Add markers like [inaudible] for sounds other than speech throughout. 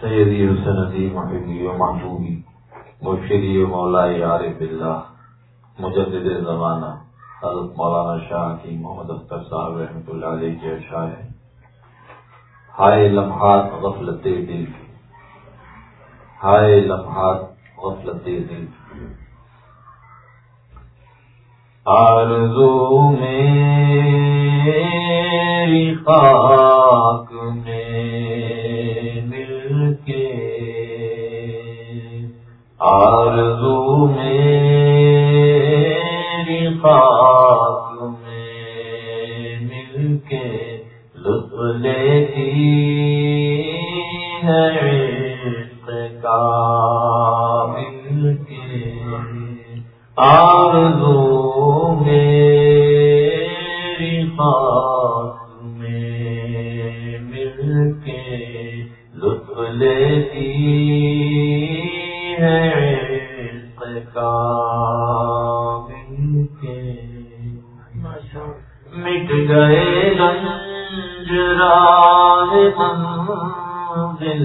سیدی حسنتی محبی و محبوبی، مرشدی و مولا عارف اللہ مجدد زمانہ، حضرت مولانا شاہ کی محمد اختر صاحب رحمۃ اللہ علیہ کے اشعار ہے ہائے لمحات غفلت دل کی ہائے لمحات غفلت دل کی آرزو میں میری خاک میں مل کے آرزو میری خاک میں مل کے لطف لیتی ہے عشق کا مل کے آرزو خاک میں مل کے لطف لیتی ہے مٹ گئے رنج راہ منزل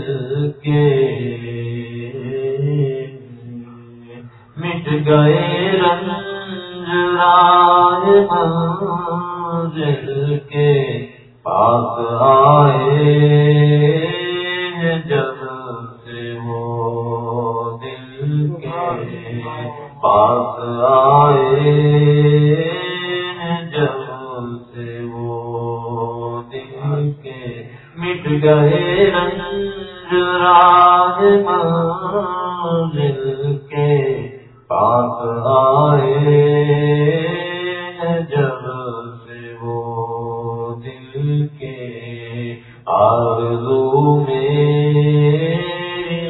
آرزو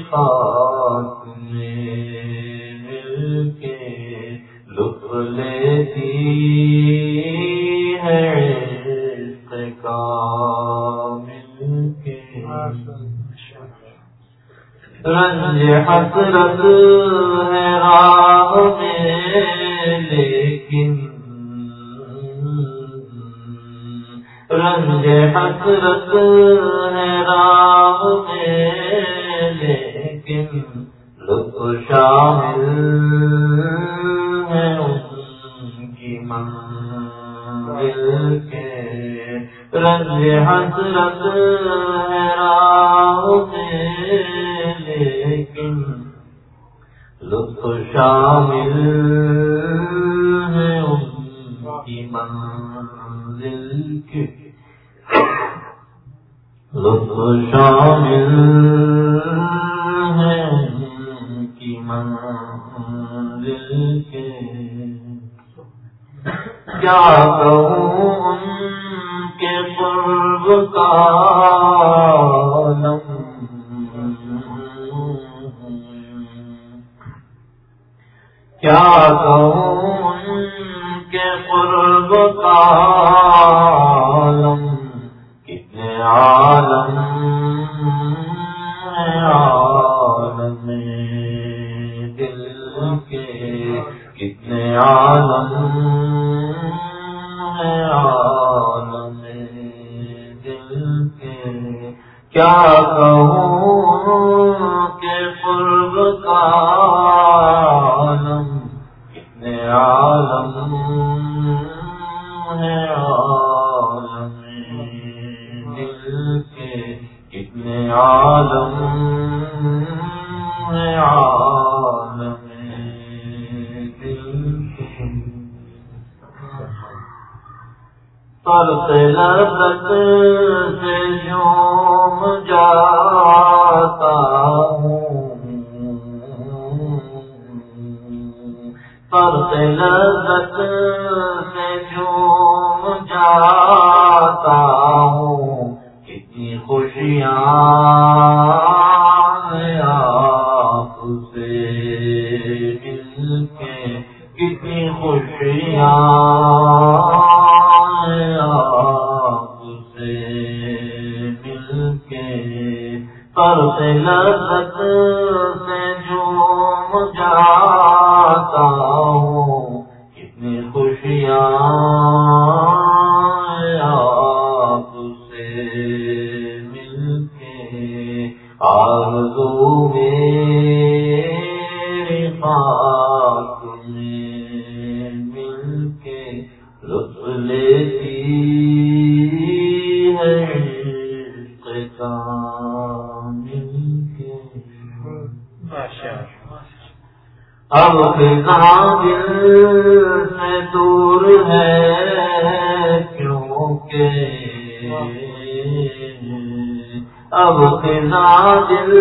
خاک میں مل کے لطف لیتی ہے مل کے رنج حسرت ہے راہ میں حسرت ہے رات کیا کہوں ان کے قرب کا کیا کہوں فرق لذت سے جوم جاتا ہوں۔ فرق لذت سے جوم جاتا ہوں۔ کتنی خوشیاں آپ سے مل کے، کتنی خوشیاں غفلت سے جھوم جاتا ہوں، کتنی خوشیاں آپ سے مل کے آرزو میری پاک میں مل کے لطف لیتی اب دل سے دور ہے؟ کیونکہ اب دل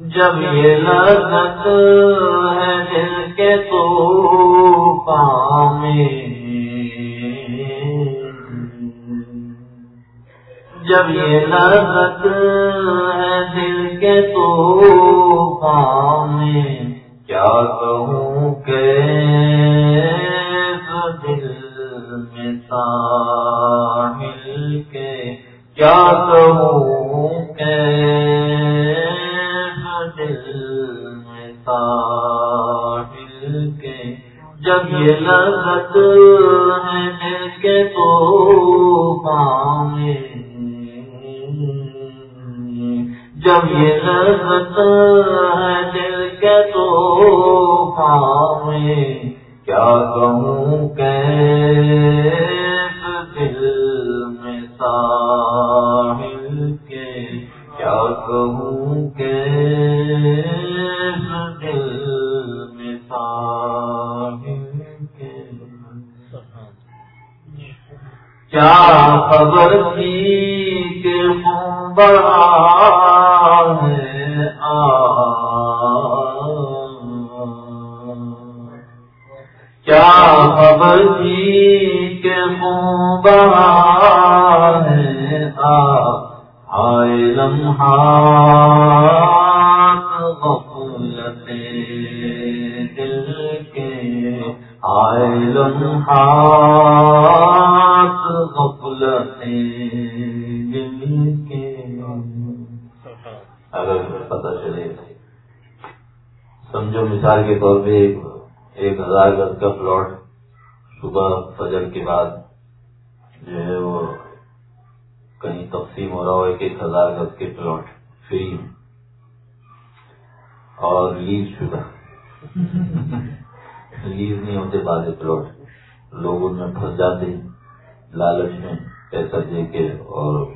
جب یہ لذت ہے دل کے تو پامے جب یہ لذت ہے دل کے تو پامے کیا کہوں کہ دل میں ساحل کے، کیا کہوں کہ جب یہ لذت ہے دل کے تو پامے جب یہ لذت ہے دل کے تو پامے کیا کہوں کہ دل میں ساحل کے۔ کیا کہوں کہ کیا خبر تھی کہ خون بڑا ہے کیا خبر تھی کہ خون بڑا ہے آئے لمحات غفلت دل کے، آئے لمحات مثال کے طور پہ ایک ہزار گز کا پلاٹ صبح فجر کے بعد جو ہے وہ کہیں تقسیم ہو رہا ہو، ایک ایک ہزار گز کے پلاٹ فری اور لیز شدہ۔ لیز نہیں ہوتے بعض پلاٹ۔ لوگ ان میں پھنس جاتے ہیں، لالچ میں پیسہ دے کے اور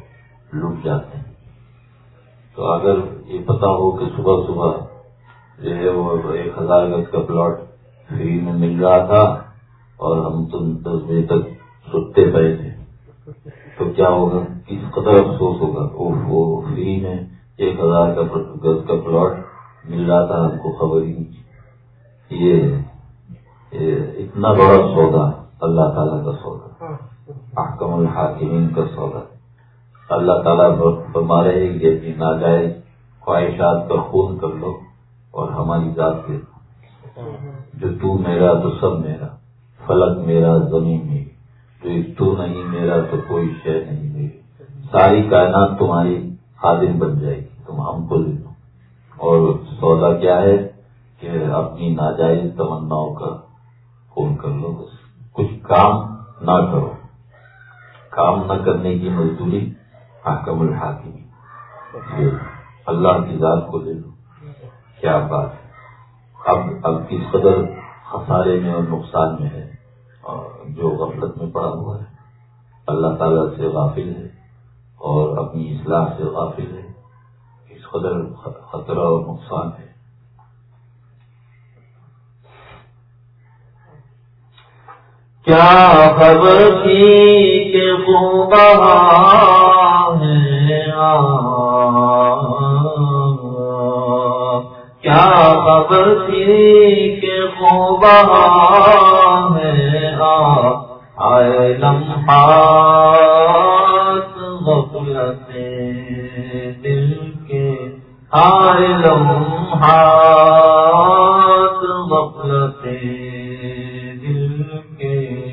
لوٹ جاتے ہیں۔ تو اگر یہ پتا ہو کہ صبح صبح جو ہے وہ ایک ہزار گز کا پلاٹ فری میں مل رہا تھا اور ہم تو دس بجے تک سوتے پڑے تھے۔ تو کیا ہوگا؟ کس قدر افسوس ہوگا؟ وہ فری میں ایک ہزار کا گز کا پلاٹ مل رہا تھا۔ ہم کو خبر ہی یہ اتنا بڑا سودا، اللہ تعالیٰ کا سودا۔ احکم الحاکمین کا سودا۔ اللہ تعالیٰ فرما رہے کہ اپنی ناجائز خواہشات کا خون کر لو۔ اور ہماری ذات دو جو تو میرا تو سب میرا فلک میرا زمین میری۔ تو تو نہیں میرا تو کوئی شے نہیں میری۔ ساری کائنات تمہاری خادم بن جائے گی تم ہم کو لے لو اور سودا کیا ہے کہ اپنی ناجائز تمناؤں کا خون کر لو بس۔ کچھ کام نہ کرو۔ کام نہ کرنے کی مزدوری حکم الحاکمی اللہ کی ذات کو لے لو کیا بات ہے؟ اب اب کس قدر خسارے میں اور نقصان میں ہے اور جو غفلت میں پڑا ہوا ہے۔ اللہ تعالیٰ سے غافل ہے اور اپنی اصلاح سے غافل ہے۔ اس قدر خطرہ اور نقصان ہے۔ کیا خبر تھی کہ وہ کیا خبر تھی کہ خوب ہے آئے لمحات غفلت دل کے۔ آئے لمحات غفلتے دل کے۔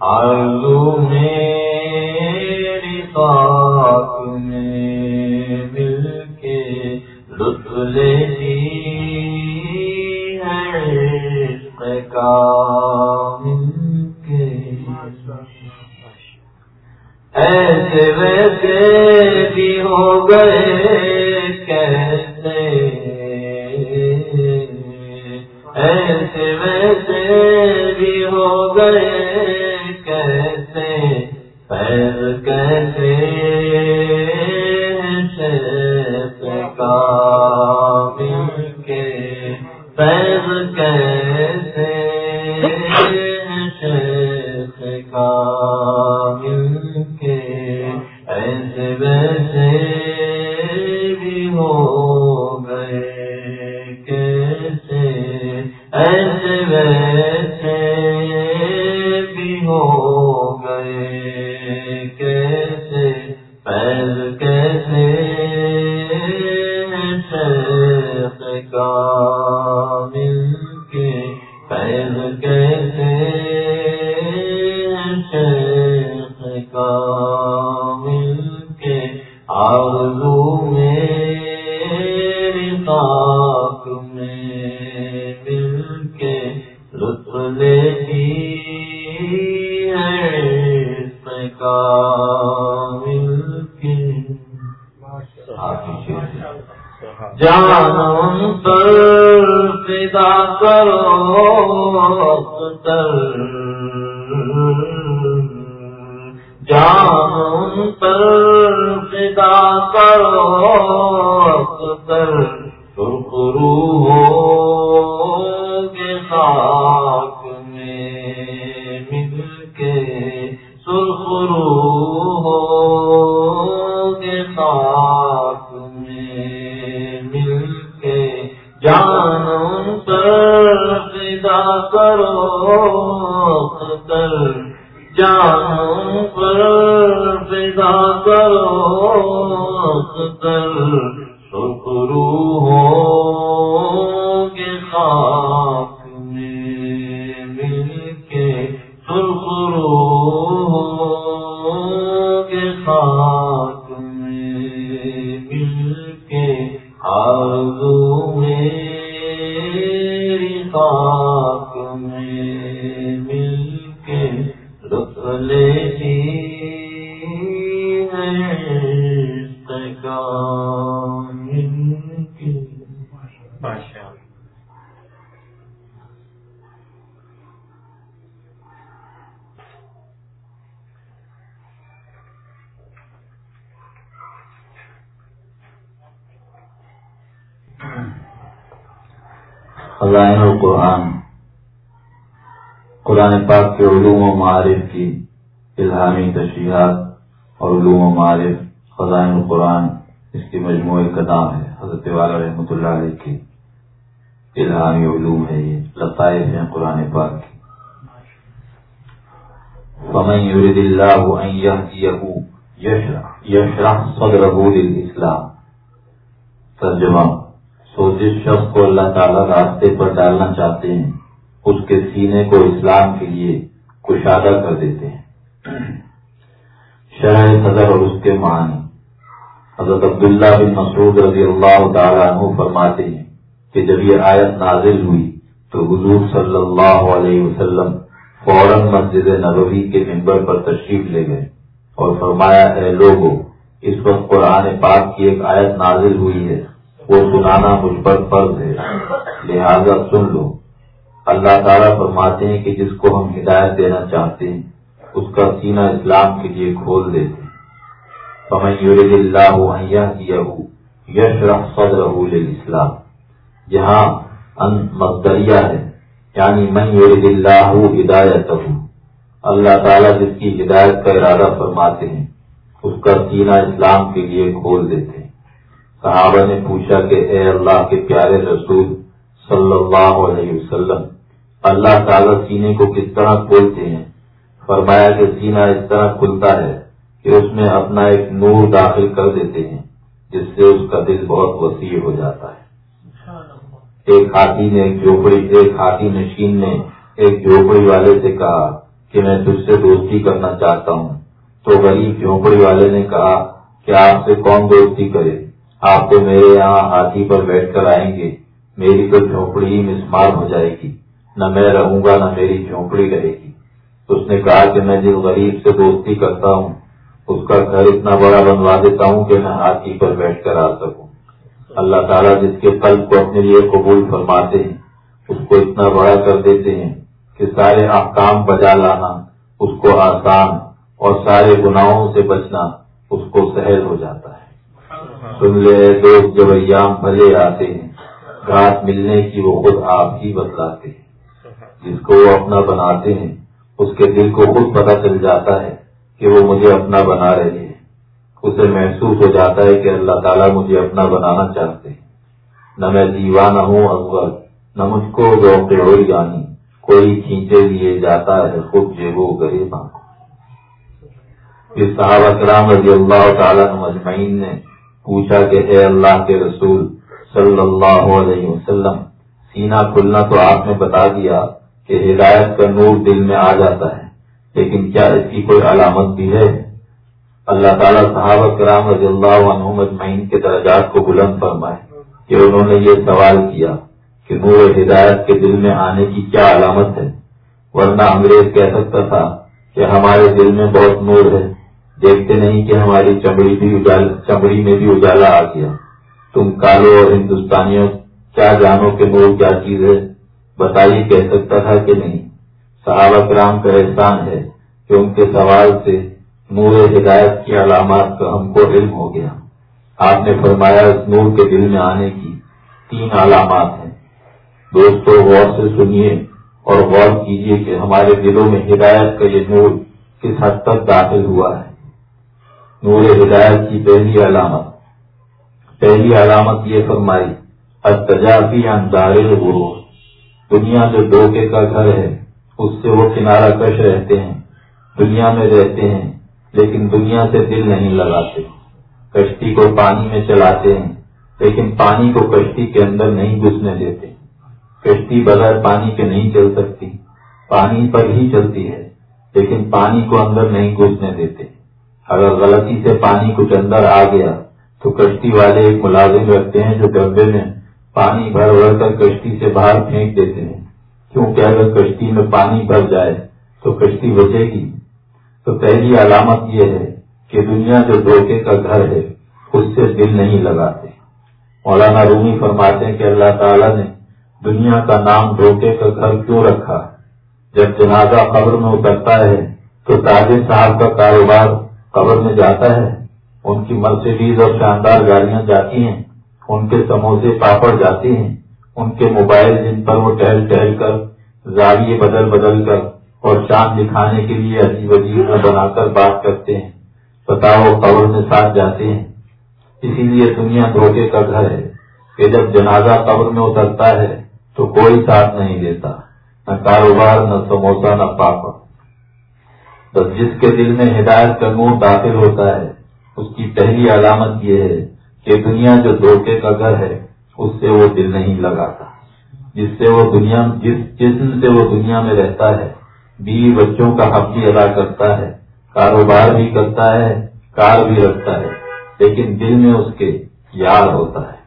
آلو میری پاک میں مل کے۔ لطف لیتی کا عشق کے فیض کیسے کرو پاک کے علوم و معارف کی الہامی تشریحات اور علوم و معارف خزائن القرآن اس کی مجموعی کا نام ہے۔ حضرت والا رحمۃ اللہ علیہ کی الہامی علوم ہے یہ، لطائف ہیں قرآن پاک کی۔ فمن يرد الله أن يهديه، يشرح صدره للإسلام۔ ترجمہ تو جس شخص کو اللہ تعالیٰ راستے پر ڈالنا چاہتے ہیں۔ اس کے سینے کو اسلام کے لیے کشادہ کر دیتے ہیں۔ شرح صدر اور اس کے معنی۔ حضرت عبداللہ بن مسعود رضی اللہ تعالیٰ عنہ فرماتے ہیں کہ جب یہ آیت نازل ہوئی تو حضور صلی اللہ علیہ وسلم فوراً مسجد نبوی کے ممبر پر تشریف لے گئے اور فرمایا ہے لوگوں اس وقت قرآن پاک کی ایک آیت نازل ہوئی ہے، وہ سنانا مجھ پر فرض ہے، لہذا سن لو۔ اللہ تعالیٰ فرماتے ہیں کہ جس کو ہم ہدایت دینا چاہتے ہیں، اس کا سینہ اسلام کے لیے کھول دیتے ہیں۔ اللہ جہاں ان مقدریہ ہے یعنی من یورد اللہ ہدایت اللہ تعالیٰ جس کی ہدایت کا ارادہ فرماتے ہیں، اس کا سینہ اسلام کے لیے کھول دیتے ہیں۔ صحابہ نے پوچھا کہ اے اللہ کے پیارے رسول صلی اللہ علیہ وسلم اللہ تعالیٰ سینے کو کس طرح کھولتے ہیں؟ فرمایا کہ سینہ اس طرح کھلتا ہے کہ اس میں اپنا ایک نور داخل کر دیتے ہیں، جس سے اس کا دل بہت وسیع ہو جاتا ہے۔ ایک ہاتھی نے ایک جھوپڑی، ایک ہاتھی نشین نے ایک جھوپڑی والے سے کہا کہ میں تجھ سے دوستی کرنا چاہتا ہوں۔ تو غریب جھوپڑی والے نے کہا کہ آپ سے کون دوستی کرے؟ آپ تو میرے یہاں ہاتھی پر بیٹھ کر آئیں گے، میری تو جھونپڑی مسمار ہو جائے گی۔ نہ میں رہوں گا، نہ میری جھونپڑی رہے گی۔ اس نے کہا کہ میں جس غریب سے دوستی کرتا ہوں، اس کا گھر اتنا بڑا بنوا دیتا ہوں کہ میں ہاتھی پر بیٹھ کر آ سکوں۔ اللہ تعالیٰ جس کے قلب کو اپنے لیے قبول فرماتے ہیں، اس کو اتنا بڑا کر دیتے ہیں کہ سارے احکام بجا لانا، اس کو آسان اور سارے گناہوں سے بچنا، اس کو سہل ہو جاتا ہے۔ سن لے دوست جب ایام بھلے آتے ہیں گھاٹ ملنے کی وہ خود آپ ہی بتلاتے ہیں۔ جس کو وہ اپنا بناتے ہیں، اس کے دل کو خود پتہ چل جاتا ہے کہ وہ مجھے اپنا بنا رہے ہیں۔ اسے محسوس ہو جاتا ہے کہ اللہ تعالیٰ مجھے اپنا بنانا چاہتے ہیں۔ نہ میں دیوانہ ہوں اکبر، نہ مجھ کو ذوق ہو جانی یعنی کوئی کھینچے لیے جاتا ہے خود جیبو گرے کو صحابہ کرام رضی اللہ تعالیٰ مجمعین نے پوچھا کہ اے اللہ کے رسول صلی اللہ علیہ وسلم، سینہ کھلنا تو آپ نے بتا دیا کہ ہدایت کا نور دل میں آ جاتا ہے۔ لیکن کیا اس کی کوئی علامت بھی ہے؟ اللہ تعالیٰ صحابہ کرام رضی اللہ عنہ مجمعین کے درجات کو بلند فرمائے کہ انہوں نے یہ سوال کیا کہ نور ہدایت کے دل میں آنے کی کیا علامت ہے؟ ورنہ انگریز کہہ سکتا تھا کہ ہمارے دل میں بہت نور ہے۔ دیکھتے نہیں کہ ہماری چمڑی بھی چمڑی میں بھی اجالا آ گیا۔ تم کالو اور ہندوستانیوں، کیا جانو کہ نور کیا چیز ہے؟ بتائیے کہہ سکتا تھا کہ نہیں۔ صحابہ کرام کا احسان ہے کہ ان کے سوال سے نور ہدایت کی علامات کا ہم کو علم ہو گیا۔ آپ نے فرمایا، اس نور کے دل میں آنے کی تین علامات ہیں۔ دوستو، غور سے سنیے اور غور کیجیے کہ ہمارے دلوں میں ہدایت کا یہ نور کس حد تک داخل ہوا ہے۔ نور ہدایت کی پہلی علامت۔ پہلی علامت یہ فرمائی اتجافی اندار غرور دنیا جو دھوکے کا گھر ہے، اس سے وہ کنارہ کش رہتے ہیں، دنیا میں رہتے ہیں، لیکن دنیا سے دل نہیں لگاتے۔ کشتی کو پانی میں چلاتے ہیں، لیکن پانی کو کشتی کے اندر نہیں گھسنے دیتے۔ کشتی بغیر پانی کے نہیں چل سکتی۔ پانی پر ہی چلتی ہے، لیکن پانی کو اندر نہیں گھسنے دیتے۔ اگر غلطی سے پانی کچھ اندر آ گیا، تو کشتی والے ایک ملازم رکھتے ہیں جو ڈبے میں پانی بھر بھر کر کشتی سے باہر پھینک دیتے ہیں۔ کیونکہ اگر کشتی میں پانی بھر جائے تو کشتی بچے گی۔ تو پہلی علامت یہ ہے کہ دنیا جو دھوکے کا گھر ہے، اس سے دل نہیں لگاتے۔ مولانا رومی فرماتے ہیں کہ اللہ تعالیٰ نے دنیا کا نام دھوکے کا گھر کیوں رکھا؟ جب جنازہ قبر میں اترتا ہے تو تاجر صاحب کا کاروبار قبر میں جاتا ہے۔ ان کی مرسیڈیز اور شاندار گاڑیاں جاتی ہیں۔ ان کے سموسے پاپڑ جاتے ہیں، ان کے موبائل جن پر وہ ٹہل ٹہل کر، زاویے بدل بدل کر اور چاند دکھانے کے لیے عجیب عجیب بنا کر بات کرتے ہیں۔ بتاؤ قبر میں ساتھ جاتے ہیں۔ اسی لیے دنیا دھوکے کا گھر ہے کہ جب جنازہ قبر میں اترتا ہے تو کوئی ساتھ نہیں دیتا، نہ کاروبار، نہ سموسا نہ پاپڑ۔ بس جس کے دل میں ہدایت کا نور داخل ہوتا ہے، اس کی پہلی علامت یہ ہے کہ دنیا جو دھوکے کا گھر ہے، اس سے وہ دل نہیں لگاتا۔ جس سے وہ دنیا، جس جسم سے وہ دنیا میں رہتا ہے بیوی بچوں کا حق بھی ادا کرتا ہے، کاروبار بھی کرتا ہے، کار بھی رکھتا ہے۔ لیکن دل میں اس کے یاد ہوتا ہے۔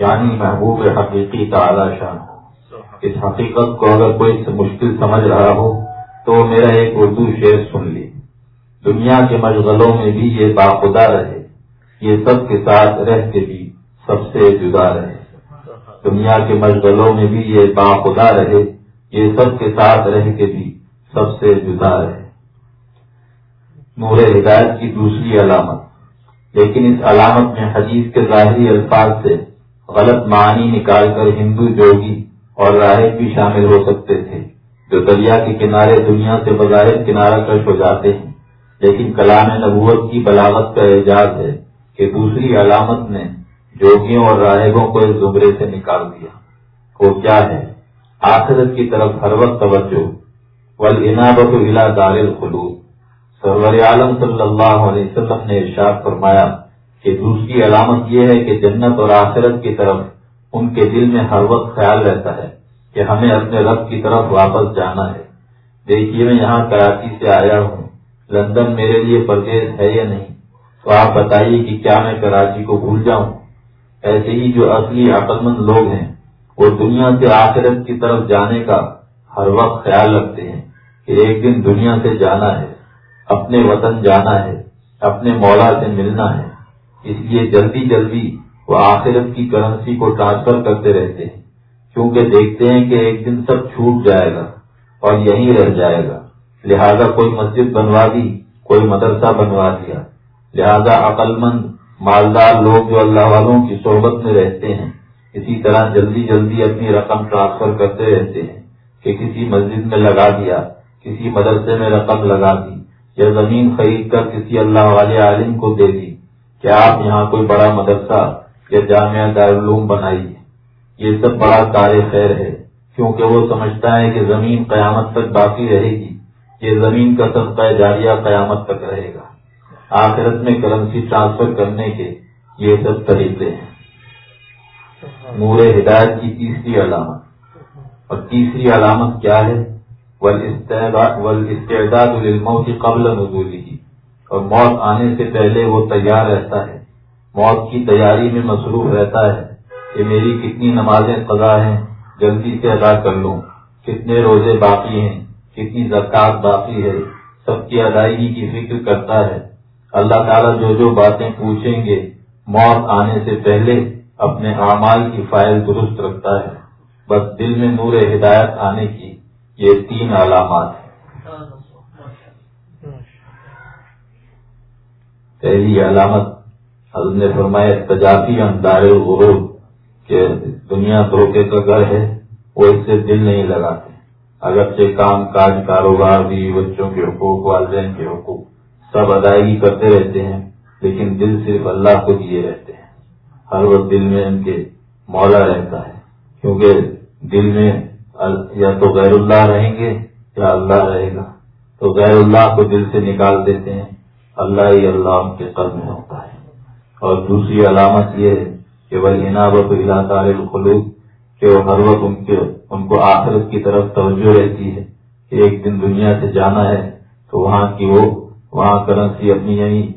یعنی محبوب حقیقی کا اعلیٰ شان۔ ہو اس حقیقت کو اگر کوئی مشکل سمجھ رہا ہو، تو میرا ایک اردو شعر سن لی۔ دنیا کے مشغلوں میں بھی یہ باخدا رہے۔ یہ سب کے ساتھ رہ کے بھی سب سے جدا رہے۔ دنیا کے مشغلوں میں بھی یہ باخدا رہے۔ یہ سب کے ساتھ رہ کے بھی سب سے جدا رہے۔ نور ہدایت کی دوسری علامت۔ لیکن اس علامت میں حدیث کے ظاہری الفاظ سے غلط معنی نکال کر ہندو جوگی اور راہب بھی شامل ہو سکتے تھے، جو دریا کے کنارے دنیا سے بظاہر کنارہ کش ہو جاتے ہیں۔ لیکن کلام نبوت کی بلاغت کا اعجاز ہے۔ کہ دوسری علامت نے جوگیوں اور راہبوں کو اس زمرے سے نکال دیا۔ وہ کیا ہے؟ آخرت کی طرف ہر وقت توجہ۔ ولابت دار الخلوص سرور عالم صلی اللہ علیہ وسلم نے ارشاد فرمایا کہ دوسری علامت یہ ہے کہ جنت اور آخرت کی طرف ان کے دل میں ہر وقت خیال رہتا ہے کہ ہمیں اپنے رب کی طرف واپس جانا ہے۔ دیکھیے میں یہاں کراچی سے آیا ہوں۔ لندن میرے لیے پردیش ہے یا نہیں؟ تو آپ بتائیے کہ کیا میں کراچی کو بھول جاؤں؟ ایسے ہی جو اصلی عقل مند لوگ ہیں، وہ دنیا سے آخرت کی طرف جانے کا ہر وقت خیال رکھتے ہیں کہ ایک دن دنیا سے جانا ہے، اپنے وطن جانا ہے، اپنے مولا سے ملنا ہے۔ اس لیے جلدی جلدی وہ آخرت کی کرنسی کو ٹرانسفر کرتے رہتے ہیں، کیونکہ دیکھتے ہیں کہ ایک دن سب چھوٹ جائے گا اور یہیں رہ جائے گا۔ لہذا کوئی مسجد بنوا دی، کوئی مدرسہ بنوا دیا۔ لہذا عقل مند مالدار لوگ جو اللہ والوں کی صحبت میں رہتے ہیں، اسی طرح جلدی جلدی اپنی رقم ٹرانسفر کرتے رہتے ہیں کہ کسی مسجد میں لگا دیا، کسی مدرسے میں رقم لگا دی، یا زمین خرید کر کسی اللہ والے عالم کو دے دی۔ کیا آپ یہاں کوئی بڑا مدرسہ یا جامعہ دارالعلوم بنائیے یہ سب بڑا کار خیر ہے، کیونکہ وہ سمجھتا ہے کہ زمین قیامت تک باقی رہے گی۔ یہ زمین کا سب جاریہ قیامت تک رہے گا۔ آخرت میں کرنسی ٹرانسفر کرنے کے یہ سب طریقے ہیں۔ نور ہدایت کی تیسری علامت۔ اور تیسری علامت کیا ہے؟ کی قبل نزولی کی اور موت آنے سے پہلے وہ تیار رہتا ہے۔ موت کی تیاری میں مصروف رہتا ہے کہ میری کتنی نمازیں قضا ہیں، جلدی سے ادا کر لوں۔ کتنے روزے باقی ہیں، کتنی زکات باقی ہے، سب کی ادائیگی کی فکر کرتا ہے۔ اللہ تعالیٰ جو جو باتیں پوچھیں گے، موت آنے سے پہلے اپنے اعمال کی فائل درست رکھتا ہے۔ بس دل میں نور ہدایت آنے کی یہ تین علامات ہیں۔ پہلی علامت حضرت نے فرمایا، تجافی اندار غروب کہ دنیا دھوکے کا گھر ہے، وہ اس سے دل نہیں لگاتے۔ اگرچہ کام کاج کاروبار بھی بچوں کے حقوق، والدین کے حقوق سب ادائیگی کرتے رہتے ہیں، لیکن دل صرف اللہ کو دیے رہتے ہیں۔ ہر وقت دل میں ان کے مولا رہتا ہے۔ کیونکہ دل میں یا تو غیر اللہ رہیں گے یا اللہ رہے گا۔ تو غیر اللہ کو دل سے نکال دیتے ہیں۔ اللہ ہی اللہ ان کے قلب میں ہوتا ہے۔ اور دوسری علامت یہ ہے کہ وہ عنابت علاقہ الخلوق کہ وہ ہر وقت ان کے ان کو آخرت کی طرف توجہ رہتی ہے۔ کہ ایک دن دنیا سے جانا ہے تو وہاں کی وہ وہاں کرنسی اپنی یعنی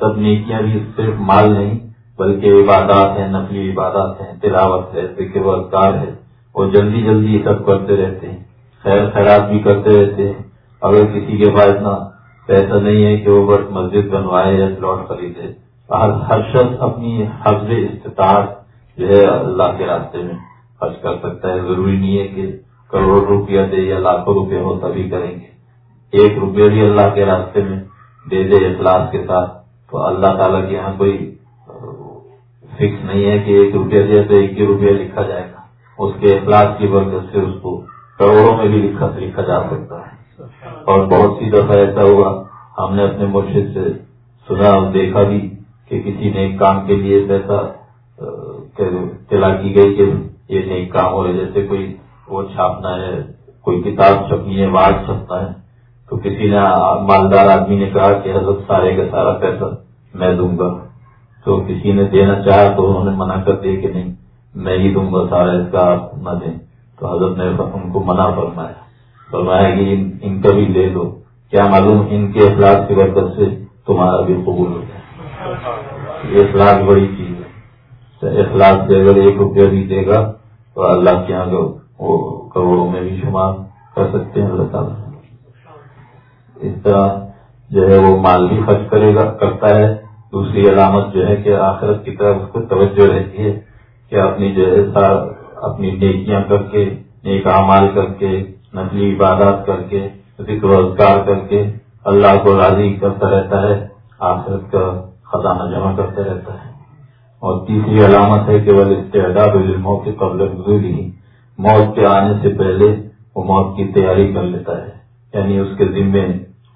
سب نیکیاں بھی صرف مال نہیں، بلکہ عبادات ہیں، نقلی عبادات ہیں، تلاوت ہے، ذکر وزکار ہے۔ وہ جلدی جلدی یہ سب کرتے رہتے ہیں۔ خیر خیرات بھی کرتے رہتے ہیں۔ اگر کسی کے پاس اتنا پیسہ نہیں ہے کہ وہ بس مسجد بنوائے یا پلاٹ خریدے۔ ہر شخص اپنی حفظ استطاعت جو ہے اللہ کے راستے میں خرچ کر سکتا ہے۔ ضروری نہیں ہے کہ کروڑ روپیہ دے یا لاکھوں روپے ہو تبھی کریں گے۔ ایک روپیہ بھی اللہ کے راستے میں دے دے اخلاص کے ساتھ، تو اللہ تعالیٰ کے یہاں کوئی فکس نہیں ہے کہ ایک روپیہ دے تو ایک ہی روپیہ لکھا جائے گا۔ اس کے اخلاص کی برکت سے اس کو کروڑوں میں بھی لکھا لکھا جا سکتا ہے۔ اور بہت سی دفعہ ایسا ہوا، ہم نے اپنے مرشد سے سنا اور دیکھا بھی کہ کسی نے کام کے لیے پیسہ تلا کی گئی کہ یہ نئی کام ہو رہے، جیسے کوئی وہ چھاپنا ہے، کوئی کتاب چھپنی ہے واٹ چھپنا ہے۔ تو کسی نے مالدار آدمی نے کہا کہ حضرت سارے کا سارا پیسہ میں دوں گا۔ تو کسی نے دینا چاہا تو انہوں نے منع کر دیا کہ نہیں، میں ہی دوں گا سارا اس کا آپ نہ دیں۔ تو حضرت نے ان کو منع فرمایا۔ فرمایا کہ ان کا بھی لے لو۔ کیا معلوم ان کے اخلاق کی برکت سے تمہارا بھی قبول ہو جائے۔ یہ اخلاق بڑی چیز ہے۔ اخلاق سے اگر ایک روپیہ بھی دے گا تو اللہ کے یہاں وہ کروڑوں میں بھی شمار کر سکتے ہیں۔ اللہ تعالیٰ۔ اس طرح جو ہے وہ مال بھی خرچ کرے گا کرتا ہے۔ دوسری علامت جو ہے کہ آخرت کی طرف اس کو توجہ رہتی ہے کہ اپنی جو ہے اپنی نیکیاں کر کے، نیک اعمال کر کے، نقلی عبادات کر کے، ذکر روزگار کر کے اللہ کو راضی کرتا رہتا ہے، آخرت کا خزانہ جمع کرتا رہتا ہے۔ اور تیسری علامت ہے کہ وہ استعداد موت کے قبل گزری موت کے آنے سے پہلے وہ موت کی تیاری کر لیتا ہے یعنی اس کے ذمے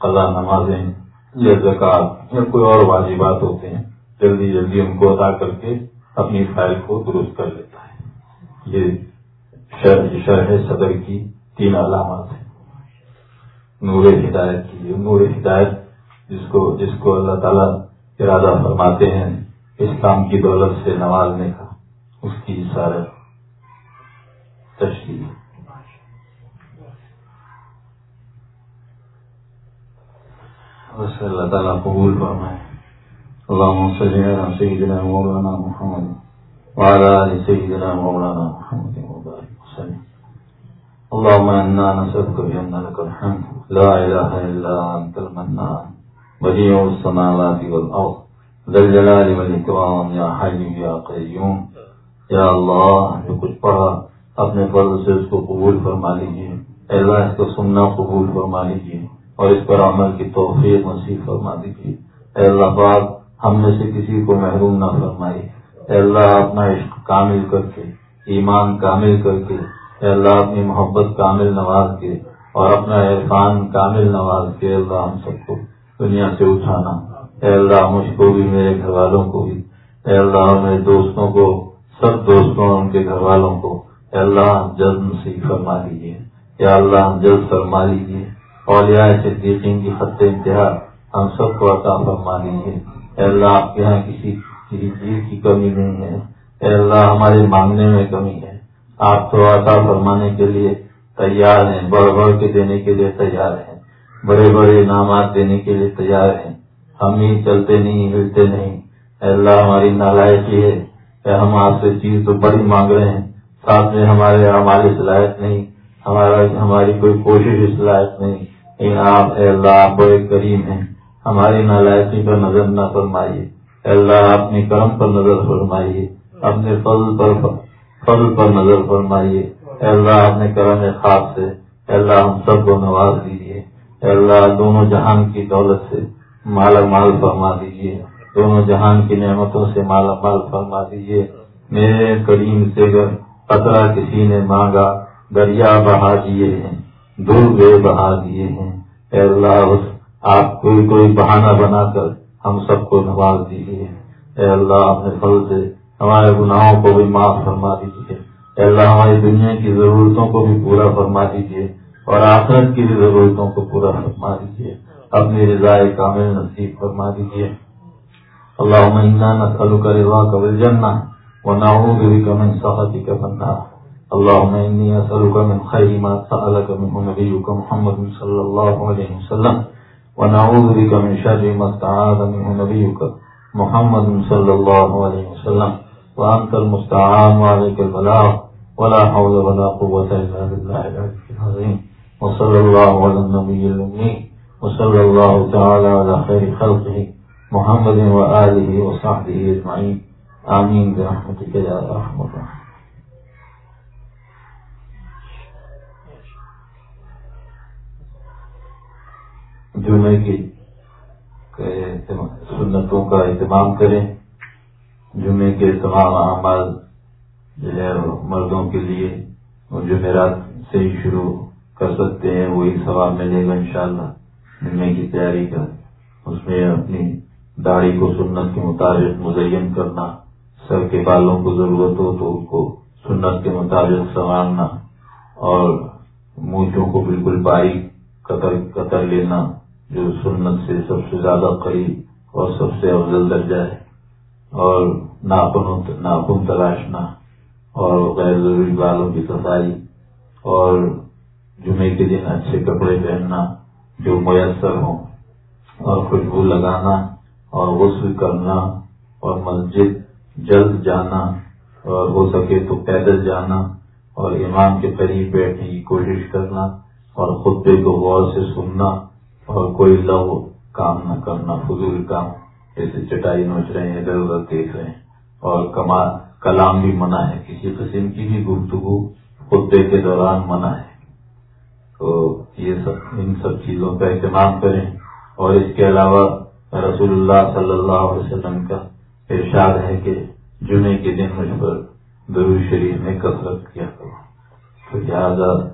قضا نمازیں، یا زکات یا کوئی اور واجبات ہوتے ہیں، جلدی جلدی ان کو ادا کر کے اپنی فائل کو درست کر لیتا ہے۔ یہ شرح صدر کی تین علامات ہیں۔ نور ہدایت کی نور ہدایت جس کو جس کو اللہ تعالیٰ ارادہ فرماتے ہیں، اسلام کی دولت سے نوازنے کا، اس کی سارا تشریح۔ اللہ تعالیٰ قبول فرمائے اللهم صل على سيدنا مولانا محمد وعلى آل سيدنا مولانا محمد وبارك وسلم. اللهم إنا نسألك بأن لك الحمد. لا إله إلا أنت المنان. بديع السماوات والأرض. ذا الجلال والإكرام. يا حي يا قيوم. یا اللہ جو کچھ پڑھا. اپنے فرض سے اس کو قبول فرما لیجیے اللہ، اس کو سننا قبول فرما لیجیے اور اس پر عمل کی توفیق نصیب فرما دیجیے۔ اللہ پاک، ہم میں سے کسی کو محروم نہ فرمائی اے اللہ، اپنا عشق کامل کر کے، ایمان کامل کر کے۔ اے اللہ، اپنی محبت کامل نواز کے اور اپنا عرفان کامل نواز کے۔ اللہ، ہم سب کو دنیا سے اٹھانا۔ اے اللہ، مجھ کو بھی، میرے گھر والوں کو بھی۔ اے اللہ، میرے دوستوں کو، سب دوستوں اور ان کے گھر والوں کو۔ اے اللہ، جلد نصیب فرما لیجیے یا اللہ جلد فرما لیجیے اور صدیقین کی خط انتہا ہم سب کو عطا فرما لیجیے اے اللہ، آپ کے یہاں کسی کسی چیز کی کمی نہیں ہے۔ اے اللہ، ہمارے مانگنے میں کمی ہے۔ آپ تو عطا فرمانے کے لیے تیار ہیں، بڑھ بڑھ کے دینے کے لیے تیار ہیں۔ بڑے بڑے انعامات دینے کے لیے تیار ہیں۔ ہم ہی چلتے نہیں ملتے نہیں۔ اے اللہ، ہماری نالائکی ہے۔ کہ ہم آپ سے چیز تو بڑی مانگ رہے ہیں۔ ساتھ میں ہمارے ہماری صلاحیت نہیں۔ ہمارا، ہماری کوئی کوشش صلاحیت نہیں۔ آپ اے اللہ آپ بڑے کریم ہیں، ہماری نالائکی پر نظر نہ فرمائیے۔ اللہ، اپنے کرم پر نظر فرمائیے، اپنے فضل پر فضل پر نظر فرمائیے۔ اللہ، اپنے کرم خاص سے اللہ، ہم سب کو نواز دیجیے۔ اللہ، دونوں جہان کی دولت سے مالا مال فرما دیجیے۔ دونوں جہان کی نعمتوں سے مالا مال فرما دیجیے۔ میرے کریم سے قطرہ کسی نے مانگا، دریا بہا دیے ہیں۔ دور بے بہا دیے ہیں۔ اللہ، اس آپ کوئی کوئی بہانہ بنا کر ہم سب کو نواز دیجیے۔ اے اللہ اپنے پھل سے ہمارے گناہوں کو بھی معاف فرما دیجیے۔ اے اللہ، ہماری دنیا کی ضرورتوں کو بھی پورا فرما دیجیے۔ اور آخرت کی بھی ضرورتوں کو پورا فرما دیجیے۔ اپنی رضاء کامل نصیب فرما دیجیے۔ اللہ مہینہ نسل کا روا قبل جننا وہ نہ بھی کمن صحتی کا بندہ اللہ میں اصل کا من خیمات نبی محمد صلی اللہ علیہ وسلم، ونعوذ بك من شر ما استعاذ منه نبيك محمد صلى الله عليه وسلم. وأنت المستعان وعليك البلاغ، ولا حول ولا قوة إلا بالله العلي العظيم. وصلى الله على النبي الأمي، وصلى الله تعالى على خير خلقه محمد وآله وصحبه أجمعين. آمين برحمتك يا أرحم الراحمين. جمعے کی سنتوں کا اہتمام کریں، جمعے کے تمام اعمال جو ہے مردوں کے لیے جمعرات سے ہی شروع کر سکتے ہیں، وہی ثواب ملے گا انشاءاللہ جمعے کی تیاری کا۔ اس میں اپنی داڑھی کو سنت کے مطابق مزین کرنا، سر کے بالوں کو ضرورت ہو تو اس کو سنت کے مطابق سنوارنا اور مونچوں کو بالکل باریک قطر قطر لینا۔ جو سنت سے سب سے زیادہ قریب اور سب سے افضل درجہ ہے اور ناخن ناخن تلاشنا اور غیر ضروری بالوں کی صفائی اور جمعے کے دن اچھے کپڑے پہننا جو میسر ہوں اور خوشبو لگانا اور غسل کرنا اور مسجد جلد جانا اور ہو سکے تو پیدل جانا اور امام کے قریب بیٹھنے کی کوشش کرنا اور خطبے کو غور سے سننا اور کوئی لو کام نہ کرنا، فضول کام، جیسے چٹائی نوچ رہے ہیں، ادھر ادھر دیکھ رہے ہیں۔ اور کلام بھی منع ہے، کسی قسم کی بھی گفتگو خطبے کے دوران منع ہے۔ تو یہ سب، ان سب چیزوں کا اہتمام کریں۔ اور اس کے علاوہ رسول اللہ صلی اللہ علیہ وسلم کا ارشاد ہے کہ جمعے کے دن مجھ پر درو شریف میں کثرت کیا کرو۔ تو لہٰذا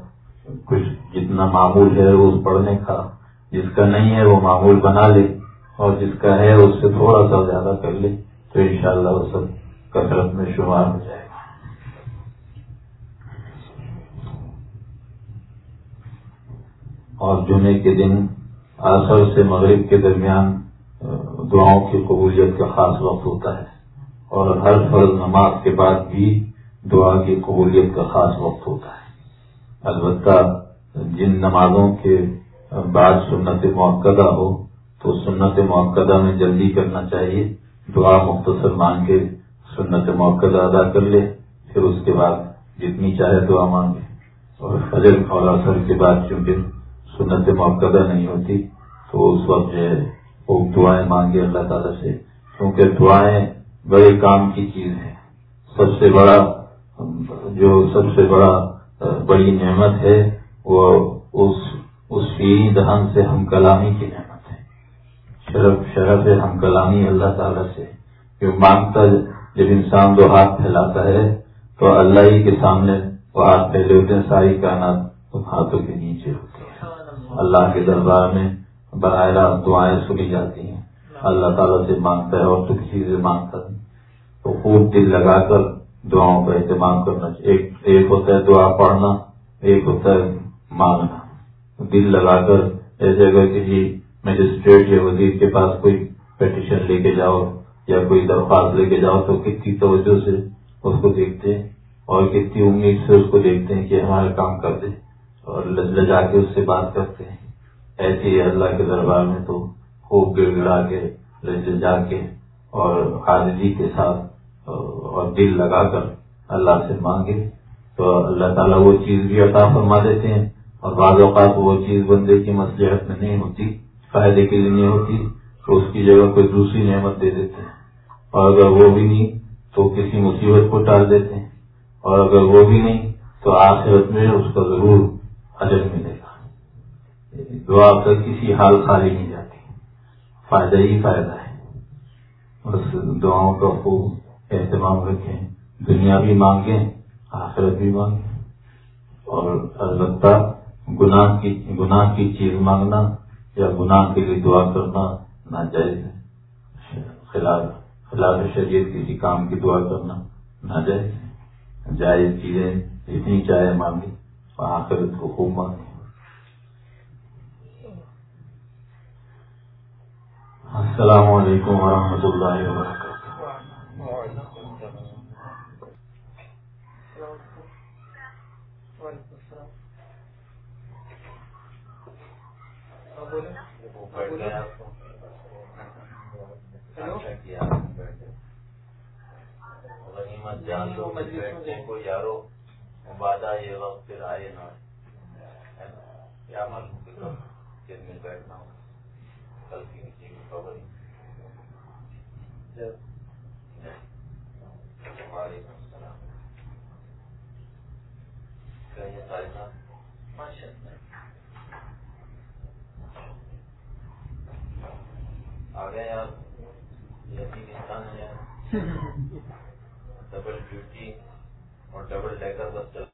کچھ جتنا معمول ہے روز پڑھنے کا جس کا نہیں ہے وہ معمول بنا لے اور جس کا ہے اس سے تھوڑا سا زیادہ کر لے تو انشاءاللہ وہ سب کثرت میں شمار ہو جائے گا۔ اور جمعے کے دن آسر سے مغرب کے درمیان، دعاؤں کی قبولیت کا خاص وقت ہوتا ہے۔ اور ہر فرض نماز کے بعد بھی دعا کی قبولیت کا خاص وقت ہوتا ہے۔ البتہ جن نمازوں کے بعد سنت موقع ہو تو سنت موقع میں جلدی کرنا چاہیے۔ دعا مختصر مانگ کے سنت موقع ادا کر لے، پھر اس کے بعد جتنی چاہے دعا مانگے۔ اور فجر اور اثر کے بعد چونکہ سنت موقع نہیں ہوتی، تو اس وقت جو ہے وہ دعائیں مانگے اللہ تعالیٰ سے۔ کیونکہ دعائیں بڑے کام کی چیز ہیں۔ سب سے بڑا جو سب سے بڑا، بڑی نعمت ہے، وہ اس اس دہن سے ہم کلامی کی نعمت ہے۔ شرف شرف ہم کلامی اللہ تعالیٰ سے۔ جو مانگتا جب انسان دو ہاتھ پھیلاتا ہے، تو اللہ ہی کے سامنے وہ ہاتھ پھیلے ہوتے ہیں، ساری کائنات ہاتھوں کے نیچے ہوتے ہیں اللہ کے دربار میں براہ راست دعائیں سنی جاتی ہیں۔ اللہ تعالیٰ سے مانگتا ہے اور تو کسی سے مانگتا نہیں۔ تو خوب دل لگا کر دعاؤں کا اہتمام کرنا چاہیے۔ ایک ایک ہوتا ہے دعا پڑھنا، ایک ہوتا ہے مانگنا۔ دل لگا کر ایسے اگر کسی مجسٹریٹ یا وزیر کے پاس کوئی پیٹیشن لے کے جاؤ یا کوئی درخواست لے کے جاؤ تو کتنی توجہ سے اس کو دیکھتے ہیں اور کتنی امید سے اس کو دیکھتے ہیں کہ ہمارا کام کر دے اور لجا کے اس سے بات کرتے ہیں۔ ایسے ہی اللہ کے دربار میں تو خوب گڑ گڑا کے جا کے اور حاضری کے ساتھ اور دل لگا کر اللہ سے مانگے تو اللہ تعالیٰ وہ چیز بھی عطا فرما دیتے ہیں۔ اور بعض اوقات وہ چیز بندے کی مسلحت میں نہیں ہوتی، فائدے کے لیے نہیں ہوتی تو اس کی جگہ کوئی دوسری نعمت دے دیتے ہیں۔ اور اگر وہ بھی نہیں تو کسی مصیبت کو ٹال دیتے ہیں۔ اور اگر وہ بھی نہیں تو آخرت میں اس کا ضرور حجر ملے گا۔ یعنی دعا کر کسی حال خالی نہیں جاتی۔ فائدہ ہی فائدہ ہے۔ بس دعاؤں کا خوب اہتمام رکھیں۔ دنیا بھی مانگیں، آخرت بھی مانگیں۔ اور البتہ گناہ کی گناہ کی چیز مانگنا یا گناہ کے لیے دعا کرنا ناجائز ہے۔ خلاف خلاف شریعت کسی کام کی دعا کرنا ناجائز ہے۔ جائز چیزیں جتنی چاہے مانگی آخرت کو خوب مانگے السلام علیکم ورحمۃ اللہ وبرکاتہ۔ لو کو یارو وعدہ یہ وقت پھر آئے نہ کیا معلوم میں بیٹھنا ہو؟ کل کی کسی کی خبر وعلیکم السلام۔ کہیں ماشاء اللہ آگے یار؟ یقین انسان ہے [laughs] ڈبل ڈیوٹی اور ڈبل ڈیکر بس چل